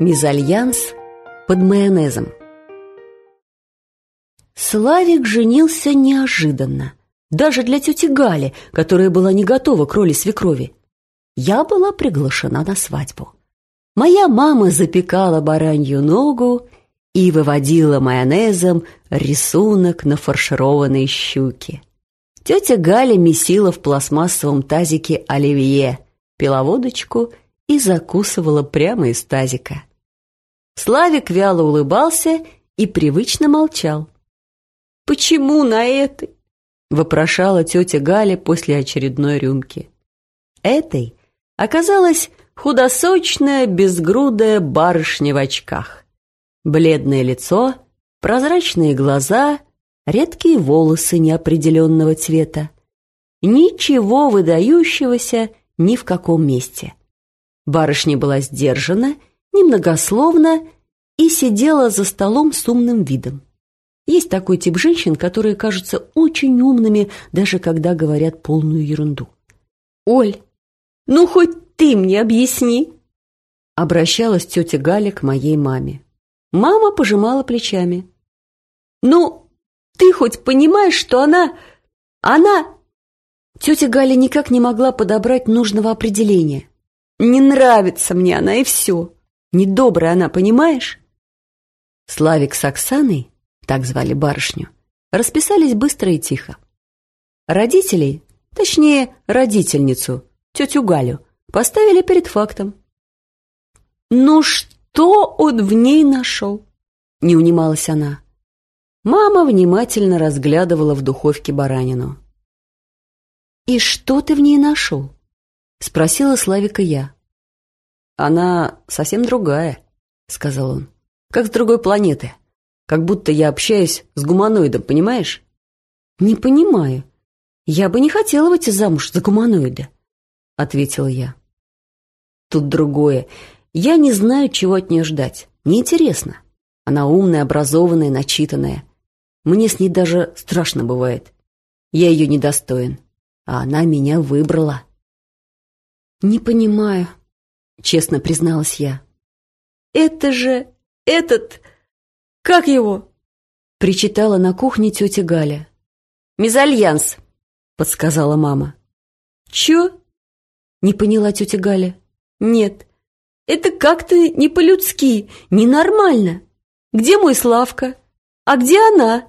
Мезальянс под майонезом Славик женился неожиданно, даже для тети Гали, которая была не готова к роли свекрови. Я была приглашена на свадьбу. Моя мама запекала баранью ногу и выводила майонезом рисунок на фаршированной щуке. Тетя Галя месила в пластмассовом тазике оливье, пила водочку и закусывала прямо из тазика. Славик вяло улыбался и привычно молчал. «Почему на этой?» — вопрошала тетя Галя после очередной рюмки. Этой оказалась худосочная, безгрудая барышня в очках. Бледное лицо, прозрачные глаза, редкие волосы неопределенного цвета. Ничего выдающегося ни в каком месте. Барышня была сдержана, немногословна и сидела за столом с умным видом. Есть такой тип женщин, которые кажутся очень умными, даже когда говорят полную ерунду. «Оль, ну хоть ты мне объясни!» Обращалась тетя Галя к моей маме. Мама пожимала плечами. «Ну, ты хоть понимаешь, что она... она...» Тетя Галя никак не могла подобрать нужного определения. Не нравится мне она, и все. Недобрая она, понимаешь? Славик с Оксаной, так звали барышню, расписались быстро и тихо. Родителей, точнее, родительницу, тетю Галю, поставили перед фактом. «Ну что он в ней нашел?» — не унималась она. Мама внимательно разглядывала в духовке баранину. «И что ты в ней нашел?» — спросила Славика я. «Она совсем другая», — сказал он. «Как с другой планеты. Как будто я общаюсь с гуманоидом, понимаешь?» «Не понимаю. Я бы не хотела выйти замуж за гуманоида», — ответила я. «Тут другое. Я не знаю, чего от нее ждать. Неинтересно. Она умная, образованная, начитанная. Мне с ней даже страшно бывает. Я ее недостоин. А она меня выбрала». «Не понимаю», — честно призналась я. «Это же этот... Как его?» — причитала на кухне тетя Галя. «Мезальянс», — подсказала мама. «Чё?» — не поняла тетя Галя. «Нет, это как-то не по-людски, ненормально. Где мой Славка? А где она?»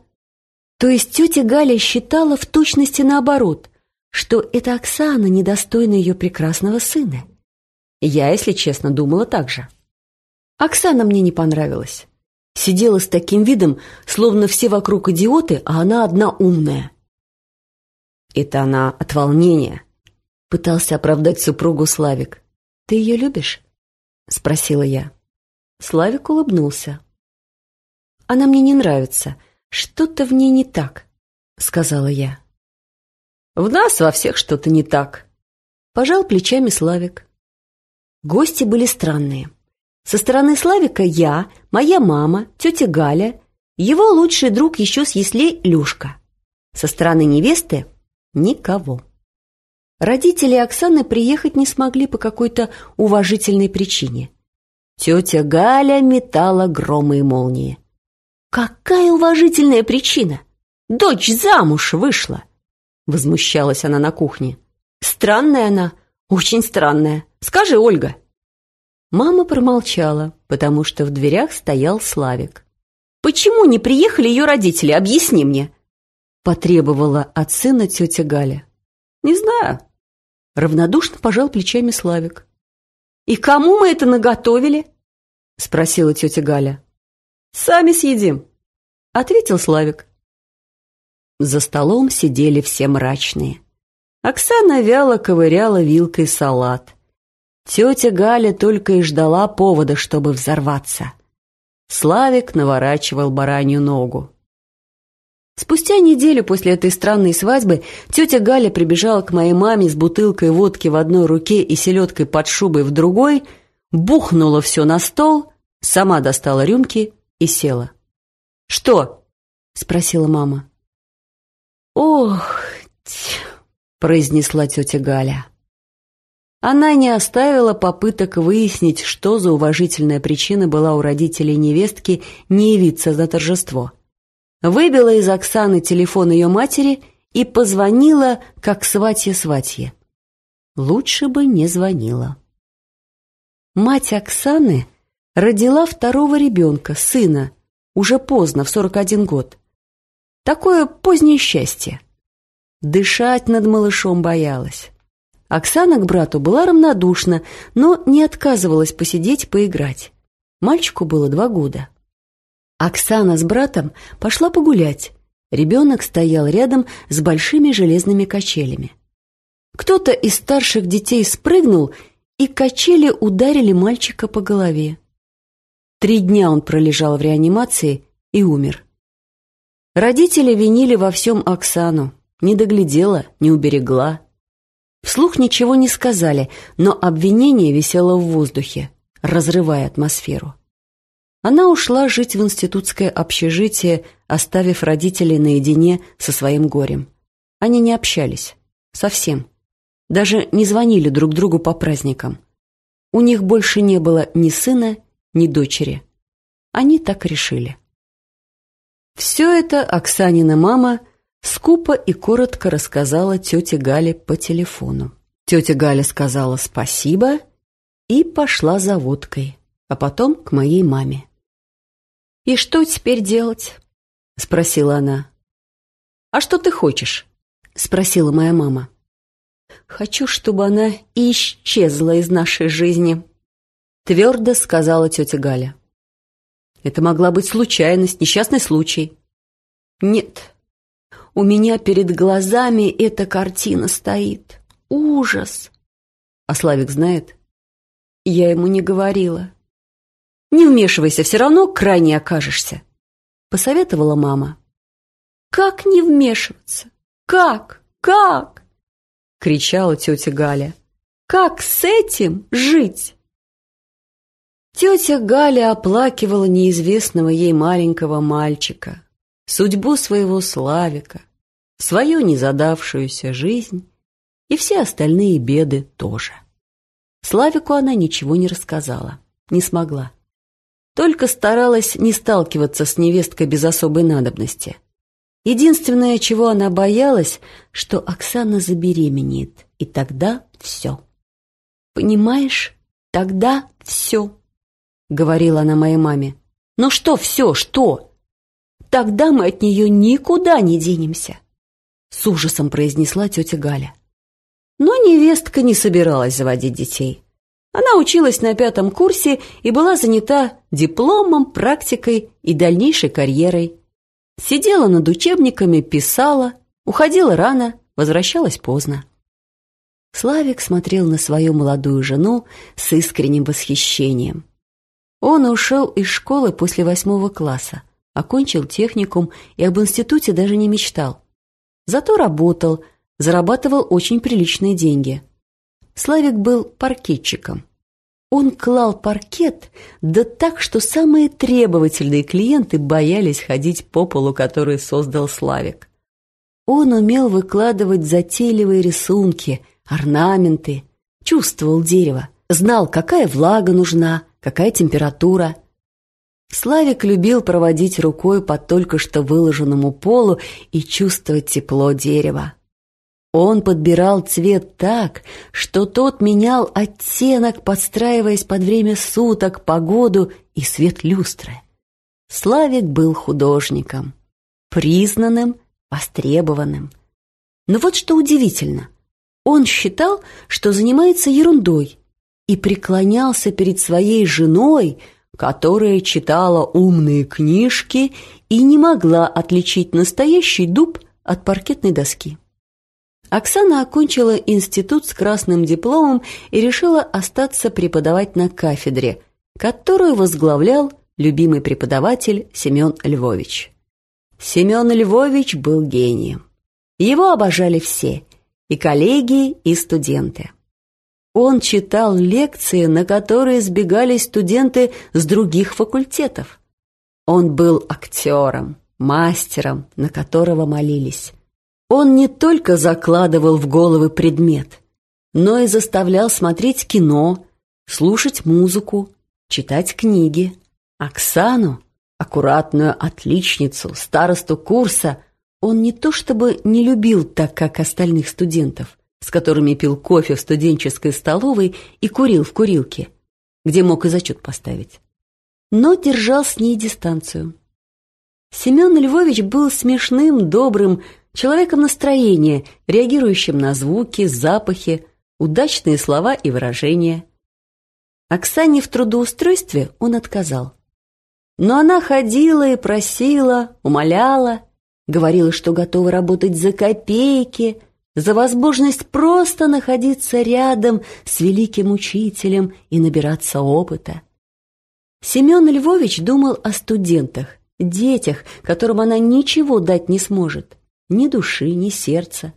То есть тетя Галя считала в точности наоборот что это Оксана недостойна ее прекрасного сына. Я, если честно, думала так же. Оксана мне не понравилась. Сидела с таким видом, словно все вокруг идиоты, а она одна умная. Это она от волнения. Пытался оправдать супругу Славик. «Ты ее любишь?» — спросила я. Славик улыбнулся. «Она мне не нравится. Что-то в ней не так», — сказала я. В нас во всех что-то не так. Пожал плечами Славик. Гости были странные. Со стороны Славика я, моя мама, тетя Галя, его лучший друг еще с яслей Люшка. Со стороны невесты – никого. Родители Оксаны приехать не смогли по какой-то уважительной причине. Тетя Галя метала громы и молнии. «Какая уважительная причина? Дочь замуж вышла!» Возмущалась она на кухне. «Странная она, очень странная. Скажи, Ольга!» Мама промолчала, потому что в дверях стоял Славик. «Почему не приехали ее родители? Объясни мне!» Потребовала от сына тетя Галя. «Не знаю». Равнодушно пожал плечами Славик. «И кому мы это наготовили?» Спросила тетя Галя. «Сами съедим», — ответил Славик. За столом сидели все мрачные. Оксана вяло ковыряла вилкой салат. Тетя Галя только и ждала повода, чтобы взорваться. Славик наворачивал баранью ногу. Спустя неделю после этой странной свадьбы тетя Галя прибежала к моей маме с бутылкой водки в одной руке и селедкой под шубой в другой, бухнула все на стол, сама достала рюмки и села. «Что?» — спросила мама. «Ох!» — произнесла тетя Галя. Она не оставила попыток выяснить, что за уважительная причина была у родителей невестки не явиться на торжество. Выбила из Оксаны телефон ее матери и позвонила, как сватье-сватье. Лучше бы не звонила. Мать Оксаны родила второго ребенка, сына, уже поздно, в 41 год. Такое позднее счастье. Дышать над малышом боялась. Оксана к брату была равнодушна, но не отказывалась посидеть, поиграть. Мальчику было два года. Оксана с братом пошла погулять. Ребенок стоял рядом с большими железными качелями. Кто-то из старших детей спрыгнул, и качели ударили мальчика по голове. Три дня он пролежал в реанимации и умер. Родители винили во всем Оксану. Не доглядела, не уберегла. Вслух ничего не сказали, но обвинение висело в воздухе, разрывая атмосферу. Она ушла жить в институтское общежитие, оставив родителей наедине со своим горем. Они не общались. Совсем. Даже не звонили друг другу по праздникам. У них больше не было ни сына, ни дочери. Они так решили. Все это Оксанина мама скупо и коротко рассказала тете Гале по телефону. Тетя Галя сказала спасибо и пошла за водкой, а потом к моей маме. «И что теперь делать?» — спросила она. «А что ты хочешь?» — спросила моя мама. «Хочу, чтобы она исчезла из нашей жизни», — твердо сказала тетя Галя. «Это могла быть случайность, несчастный случай». «Нет, у меня перед глазами эта картина стоит. Ужас!» «А Славик знает?» Я ему не говорила. Не вмешивайся, все равно крайне окажешься», — посоветовала мама. «Как не вмешиваться? Как? Как?» — кричала тетя Галя. «Как с этим жить?» Тетя Галя оплакивала неизвестного ей маленького мальчика, судьбу своего Славика, свою незадавшуюся жизнь и все остальные беды тоже. Славику она ничего не рассказала, не смогла. Только старалась не сталкиваться с невесткой без особой надобности. Единственное, чего она боялась, что Оксана забеременеет, и тогда все. «Понимаешь, тогда все», — говорила она моей маме. «Ну что все, что? Тогда мы от нее никуда не денемся», — с ужасом произнесла тетя Галя. Но невестка не собиралась заводить детей. Она училась на пятом курсе и была занята дипломом, практикой и дальнейшей карьерой. Сидела над учебниками, писала, уходила рано, возвращалась поздно. Славик смотрел на свою молодую жену с искренним восхищением. Он ушел из школы после восьмого класса, окончил техникум и об институте даже не мечтал. Зато работал, зарабатывал очень приличные деньги – Славик был паркетчиком. Он клал паркет, да так, что самые требовательные клиенты боялись ходить по полу, который создал Славик. Он умел выкладывать затейливые рисунки, орнаменты, чувствовал дерево, знал, какая влага нужна, какая температура. Славик любил проводить рукой по только что выложенному полу и чувствовать тепло дерева. Он подбирал цвет так, что тот менял оттенок, подстраиваясь под время суток, погоду и свет люстры. Славик был художником, признанным, востребованным. Но вот что удивительно. Он считал, что занимается ерундой и преклонялся перед своей женой, которая читала умные книжки и не могла отличить настоящий дуб от паркетной доски. Оксана окончила институт с красным дипломом и решила остаться преподавать на кафедре, которую возглавлял любимый преподаватель Семен Львович. Семен Львович был гением. Его обожали все – и коллеги, и студенты. Он читал лекции, на которые сбегали студенты с других факультетов. Он был актером, мастером, на которого молились. Он не только закладывал в головы предмет, но и заставлял смотреть кино, слушать музыку, читать книги. Оксану, аккуратную отличницу, старосту курса, он не то чтобы не любил так, как остальных студентов, с которыми пил кофе в студенческой столовой и курил в курилке, где мог и зачет поставить, но держал с ней дистанцию. Семен Львович был смешным, добрым, человеком настроения, реагирующим на звуки, запахи, удачные слова и выражения. Оксане в трудоустройстве он отказал. Но она ходила и просила, умоляла, говорила, что готова работать за копейки, за возможность просто находиться рядом с великим учителем и набираться опыта. Семен Львович думал о студентах, детях, которым она ничего дать не сможет, ни души, ни сердца,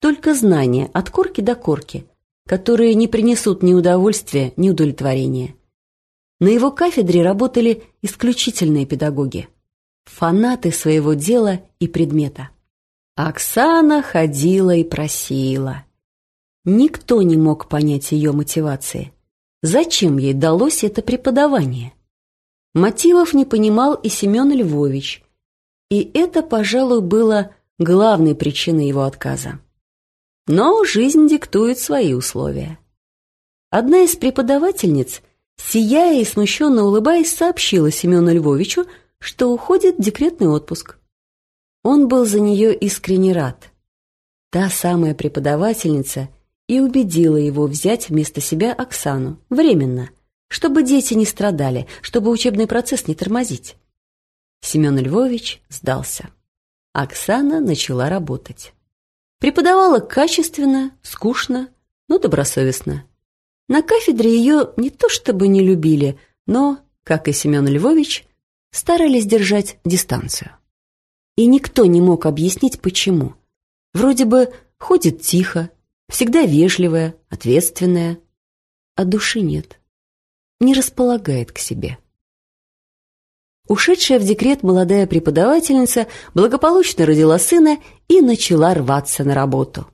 только знания от корки до корки, которые не принесут ни удовольствия, ни удовлетворения. На его кафедре работали исключительные педагоги, фанаты своего дела и предмета. Оксана ходила и просила. Никто не мог понять ее мотивации. Зачем ей далось это преподавание? Мотивов не понимал и Семен Львович, и это, пожалуй, было главной причиной его отказа. Но жизнь диктует свои условия. Одна из преподавательниц, сияя и смущенно улыбаясь, сообщила Семену Львовичу, что уходит в декретный отпуск. Он был за нее искренне рад. Та самая преподавательница и убедила его взять вместо себя Оксану, временно, чтобы дети не страдали, чтобы учебный процесс не тормозить. Семен Львович сдался. Оксана начала работать. Преподавала качественно, скучно, но добросовестно. На кафедре ее не то чтобы не любили, но, как и Семен Львович, старались держать дистанцию. И никто не мог объяснить, почему. Вроде бы ходит тихо, всегда вежливая, ответственная, а души нет, не располагает к себе. Ушедшая в декрет молодая преподавательница благополучно родила сына и начала рваться на работу.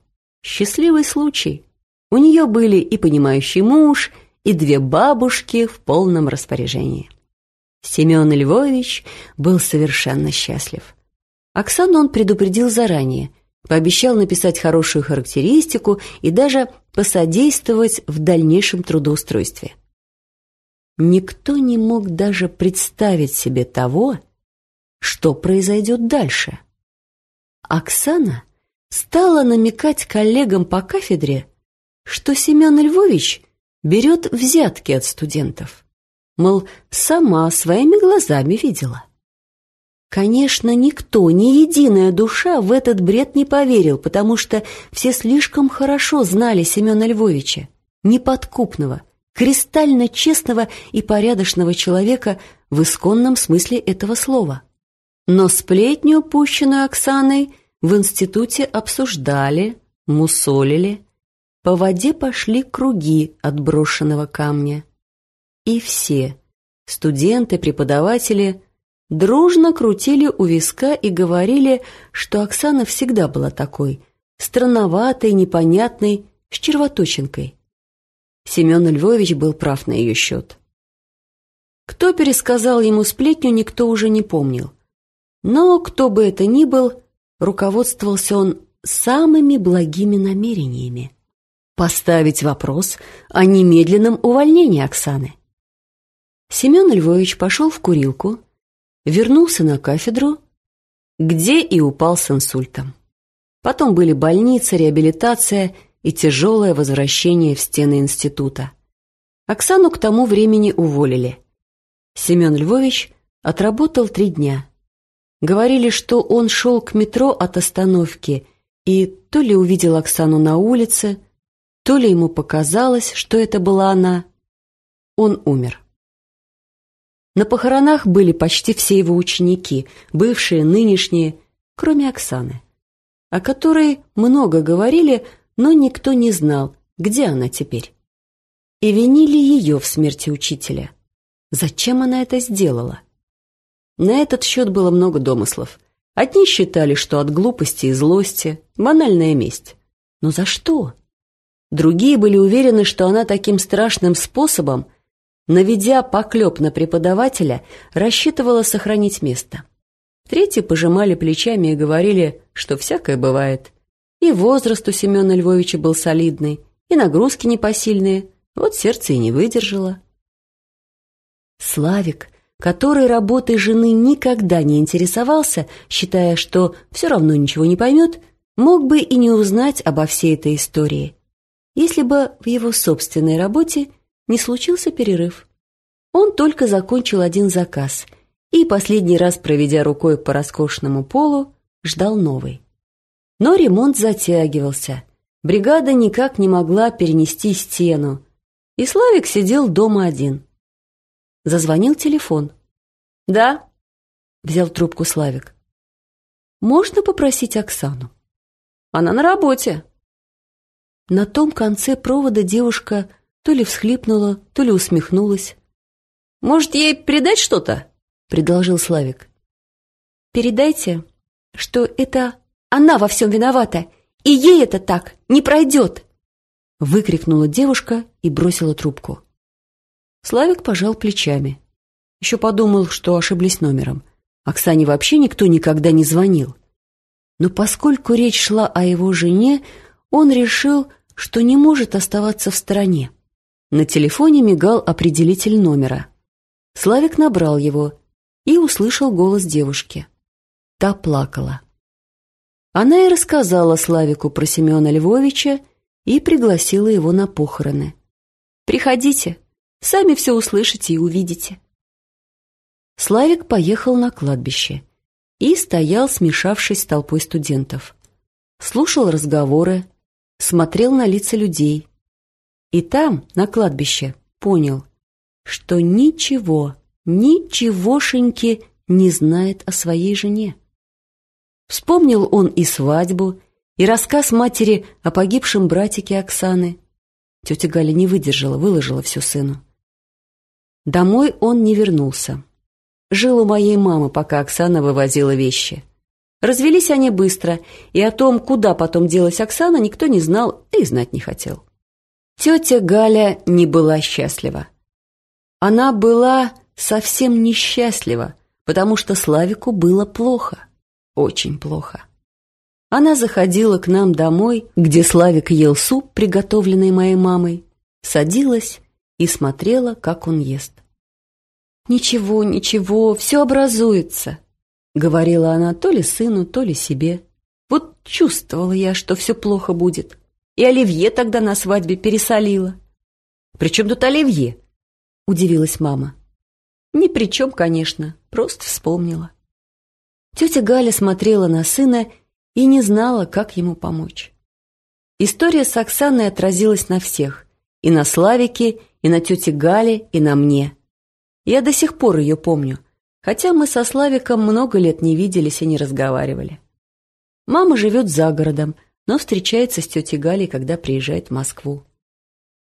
Счастливый случай. У нее были и понимающий муж, и две бабушки в полном распоряжении. Семен Львович был совершенно счастлив. Оксану он предупредил заранее, пообещал написать хорошую характеристику и даже посодействовать в дальнейшем трудоустройстве. Никто не мог даже представить себе того, что произойдет дальше. Оксана стала намекать коллегам по кафедре, что Семен Львович берет взятки от студентов. Мол, сама своими глазами видела. Конечно, никто, ни единая душа в этот бред не поверил, потому что все слишком хорошо знали Семена Львовича, неподкупного, кристально честного и порядочного человека в исконном смысле этого слова. Но сплетню, пущенную Оксаной, в институте обсуждали, мусолили. По воде пошли круги от брошенного камня. И все, студенты, преподаватели, дружно крутили у виска и говорили, что Оксана всегда была такой, странноватой, непонятной, с червоточинкой. Семен Львович был прав на ее счет. Кто пересказал ему сплетню, никто уже не помнил. Но, кто бы это ни был, руководствовался он самыми благими намерениями. Поставить вопрос о немедленном увольнении Оксаны. Семен Львович пошел в курилку, вернулся на кафедру, где и упал с инсультом. Потом были больница, реабилитация – и тяжелое возвращение в стены института. Оксану к тому времени уволили. Семен Львович отработал три дня. Говорили, что он шел к метро от остановки и то ли увидел Оксану на улице, то ли ему показалось, что это была она. Он умер. На похоронах были почти все его ученики, бывшие, нынешние, кроме Оксаны, о которой много говорили, но никто не знал, где она теперь. И винили ее в смерти учителя. Зачем она это сделала? На этот счет было много домыслов. Одни считали, что от глупости и злости банальная месть. Но за что? Другие были уверены, что она таким страшным способом, наведя поклеп на преподавателя, рассчитывала сохранить место. Третьи пожимали плечами и говорили, что всякое бывает. И возраст у Семена Львовича был солидный, и нагрузки непосильные, вот сердце и не выдержало. Славик, который работой жены никогда не интересовался, считая, что все равно ничего не поймет, мог бы и не узнать обо всей этой истории, если бы в его собственной работе не случился перерыв. Он только закончил один заказ и, последний раз проведя рукой по роскошному полу, ждал новый. Но ремонт затягивался, бригада никак не могла перенести стену, и Славик сидел дома один. Зазвонил телефон. «Да», — взял трубку Славик. «Можно попросить Оксану?» «Она на работе». На том конце провода девушка то ли всхлипнула, то ли усмехнулась. «Может, ей передать что-то?» — предложил Славик. «Передайте, что это она во всем виновата, и ей это так не пройдет!» Выкрикнула девушка и бросила трубку. Славик пожал плечами. Еще подумал, что ошиблись номером. Оксане вообще никто никогда не звонил. Но поскольку речь шла о его жене, он решил, что не может оставаться в стороне. На телефоне мигал определитель номера. Славик набрал его и услышал голос девушки. Та плакала. Она и рассказала Славику про Семена Львовича и пригласила его на похороны. «Приходите, сами все услышите и увидите». Славик поехал на кладбище и стоял, смешавшись с толпой студентов. Слушал разговоры, смотрел на лица людей. И там, на кладбище, понял, что ничего, ничегошеньки не знает о своей жене. Вспомнил он и свадьбу, и рассказ матери о погибшем братике Оксаны. Тетя Галя не выдержала, выложила все сыну. Домой он не вернулся. Жил у моей мамы, пока Оксана вывозила вещи. Развелись они быстро, и о том, куда потом делась Оксана, никто не знал и знать не хотел. Тетя Галя не была счастлива. Она была совсем несчастлива, потому что Славику было плохо, очень плохо. Она заходила к нам домой, где Славик ел суп, приготовленный моей мамой, садилась и смотрела, как он ест. «Ничего, ничего, все образуется», — говорила она то ли сыну, то ли себе. «Вот чувствовала я, что все плохо будет. И Оливье тогда на свадьбе пересолила». «При чем тут Оливье?» — удивилась мама. «Ни при чем, конечно, просто вспомнила». Тетя Галя смотрела на сына и не знала, как ему помочь. История с Оксаной отразилась на всех, и на Славике, и на тете Гале, и на мне. Я до сих пор ее помню, хотя мы со Славиком много лет не виделись и не разговаривали. Мама живет за городом, но встречается с тетей Галей, когда приезжает в Москву.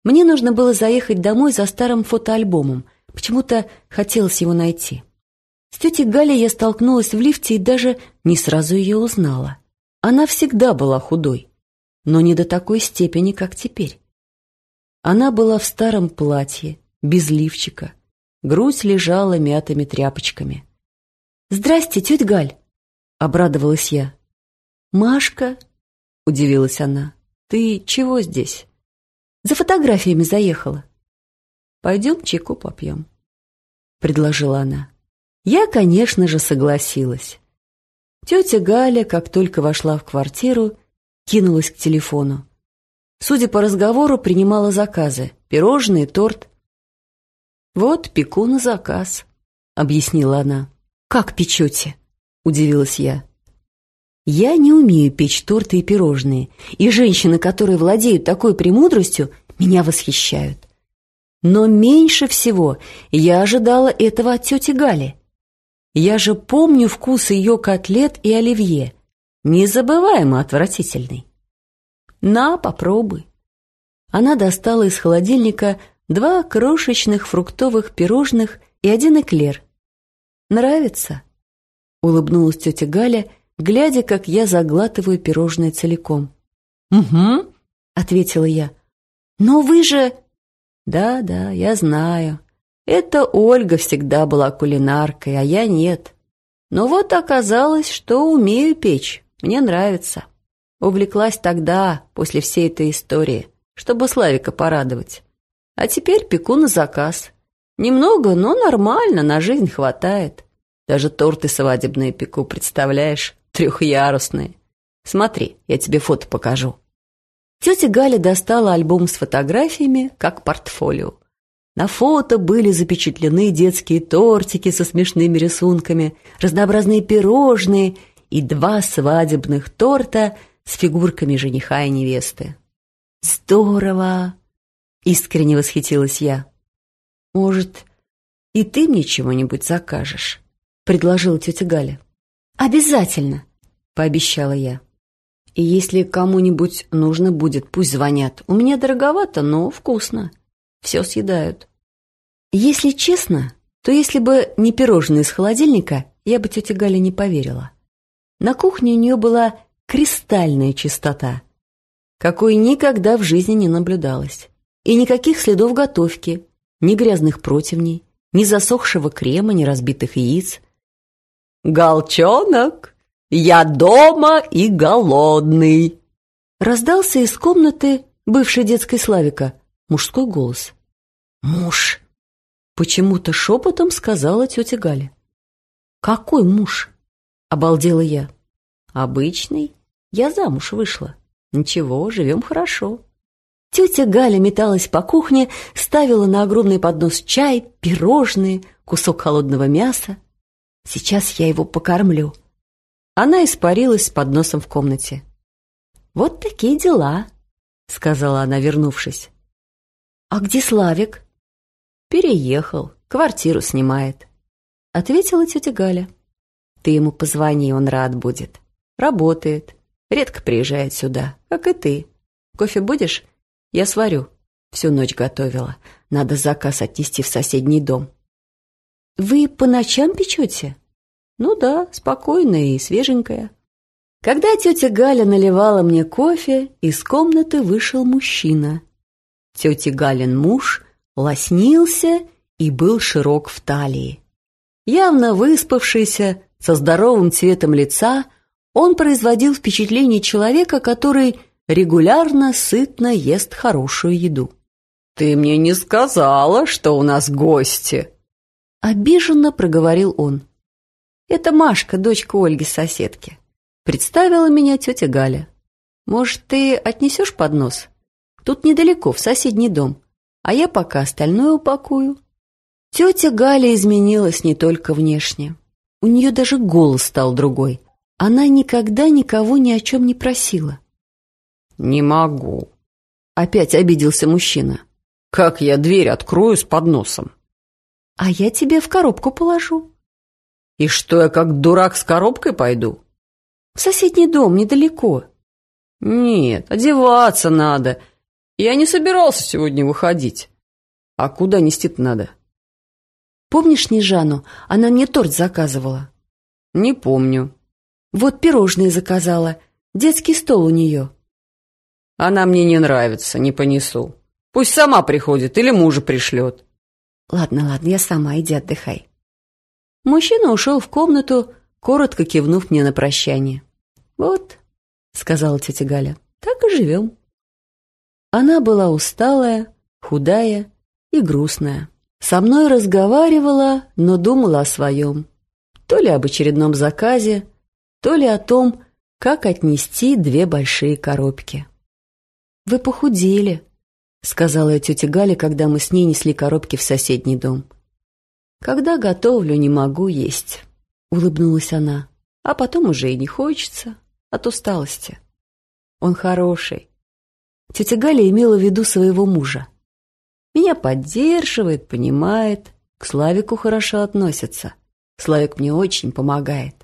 Мне нужно было заехать домой за старым фотоальбомом, почему-то хотелось его найти. С тетей Галей я столкнулась в лифте и даже не сразу ее узнала. Она всегда была худой, но не до такой степени, как теперь. Она была в старом платье, без лифчика, Грудь лежала мятыми тряпочками. «Здрасте, тетя Галь!» — обрадовалась я. «Машка?» — удивилась она. «Ты чего здесь?» «За фотографиями заехала». «Пойдем чайку попьем», — предложила она. Я, конечно же, согласилась. Тетя Галя, как только вошла в квартиру, кинулась к телефону. Судя по разговору, принимала заказы — пирожные, торт. «Вот пеку на заказ», — объяснила она. «Как печете?» — удивилась я. «Я не умею печь торты и пирожные, и женщины, которые владеют такой премудростью, меня восхищают. Но меньше всего я ожидала этого от тети Гали. Я же помню вкус ее котлет и оливье, незабываемо отвратительный. На, попробуй». Она достала из холодильника два крошечных фруктовых пирожных и один эклер. «Нравится?» — улыбнулась тетя Галя, глядя, как я заглатываю пирожное целиком. «Угу», — ответила я. «Но вы же...» «Да, да, я знаю. Это Ольга всегда была кулинаркой, а я нет. Но вот оказалось, что умею печь. Мне нравится. Увлеклась тогда, после всей этой истории, чтобы Славика порадовать. А теперь пеку на заказ. Немного, но нормально, на жизнь хватает. Даже торты свадебные пеку, представляешь, трехъярусные. Смотри, я тебе фото покажу. Тетя Галя достала альбом с фотографиями, как портфолио. На фото были запечатлены детские тортики со смешными рисунками, разнообразные пирожные и два свадебных торта с фигурками жениха и невесты. «Здорово!» — искренне восхитилась я. «Может, и ты мне чего-нибудь закажешь?» — предложила тетя Галя. «Обязательно!» — пообещала я. И если кому-нибудь нужно будет, пусть звонят. У меня дороговато, но вкусно. Все съедают. Если честно, то если бы не пирожные из холодильника, я бы тете Гале не поверила. На кухне у нее была кристальная чистота, какой никогда в жизни не наблюдалось. И никаких следов готовки, ни грязных противней, ни засохшего крема, ни разбитых яиц. «Голчонок!» «Я дома и голодный!» Раздался из комнаты бывшей детской Славика мужской голос. «Муж!» — почему-то шепотом сказала тетя Галя. «Какой муж?» — обалдела я. «Обычный. Я замуж вышла. Ничего, живем хорошо». Тетя Галя металась по кухне, ставила на огромный поднос чай, пирожные, кусок холодного мяса. «Сейчас я его покормлю», она испарилась с подносом в комнате. «Вот такие дела», — сказала она, вернувшись. «А где Славик?» «Переехал, квартиру снимает», — ответила тетя Галя. «Ты ему позвони, он рад будет. Работает, редко приезжает сюда, как и ты. Кофе будешь? Я сварю. Всю ночь готовила. Надо заказ отнести в соседний дом». «Вы по ночам печете?» Ну да, спокойная и свеженькая. Когда тетя Галя наливала мне кофе, из комнаты вышел мужчина. Тетя Галин муж лоснился и был широк в талии. Явно выспавшийся, со здоровым цветом лица, он производил впечатление человека, который регулярно сытно ест хорошую еду. «Ты мне не сказала, что у нас гости!» Обиженно проговорил он. Это Машка, дочка Ольги соседки. Представила меня тетя Галя. Может, ты отнесешь поднос? Тут недалеко, в соседний дом. А я пока остальное упакую. Тетя Галя изменилась не только внешне. У нее даже голос стал другой. Она никогда никого ни о чем не просила. «Не могу», — опять обиделся мужчина. «Как я дверь открою с подносом?» «А я тебе в коробку положу», и что, я как дурак с коробкой пойду? В соседний дом, недалеко. Нет, одеваться надо. Я не собирался сегодня выходить. А куда нести-то надо? Помнишь Снежану? Она мне торт заказывала. Не помню. Вот пирожные заказала. Детский стол у нее. Она мне не нравится, не понесу. Пусть сама приходит или мужа пришлет. Ладно, ладно, я сама, иди отдыхай. Мужчина ушел в комнату, коротко кивнув мне на прощание. «Вот», — сказала тетя Галя, — «так и живем». Она была усталая, худая и грустная. Со мной разговаривала, но думала о своем. То ли об очередном заказе, то ли о том, как отнести две большие коробки. «Вы похудели», — сказала я тете Гале, когда мы с ней несли коробки в соседний дом. «Когда готовлю, не могу есть», — улыбнулась она. «А потом уже и не хочется от усталости». «Он хороший». Тетя Галя имела в виду своего мужа. «Меня поддерживает, понимает, к Славику хорошо относится. Славик мне очень помогает».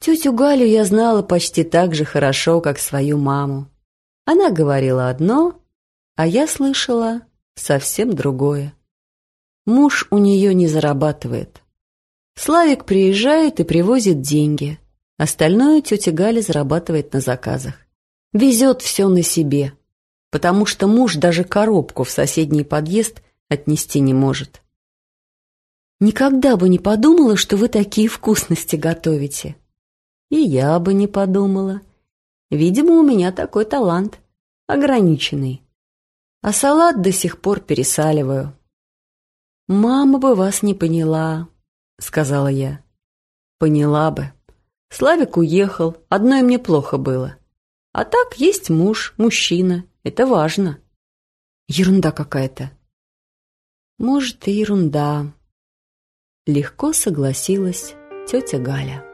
Тетю Галю я знала почти так же хорошо, как свою маму. Она говорила одно, а я слышала совсем другое. Муж у нее не зарабатывает. Славик приезжает и привозит деньги. Остальное тетя Галя зарабатывает на заказах. Везет все на себе. потому что муж даже коробку в соседний подъезд отнести не может. Никогда бы не подумала, что вы такие вкусности готовите. И я бы не подумала. Видимо, у меня такой талант, ограниченный. А салат до сих пор пересаливаю. «Мама бы вас не поняла», — сказала я. «Поняла бы. Славик уехал, одной мне плохо было. А так есть муж, мужчина, это важно». «Ерунда какая-то». «Может, и ерунда», — легко согласилась тетя Галя.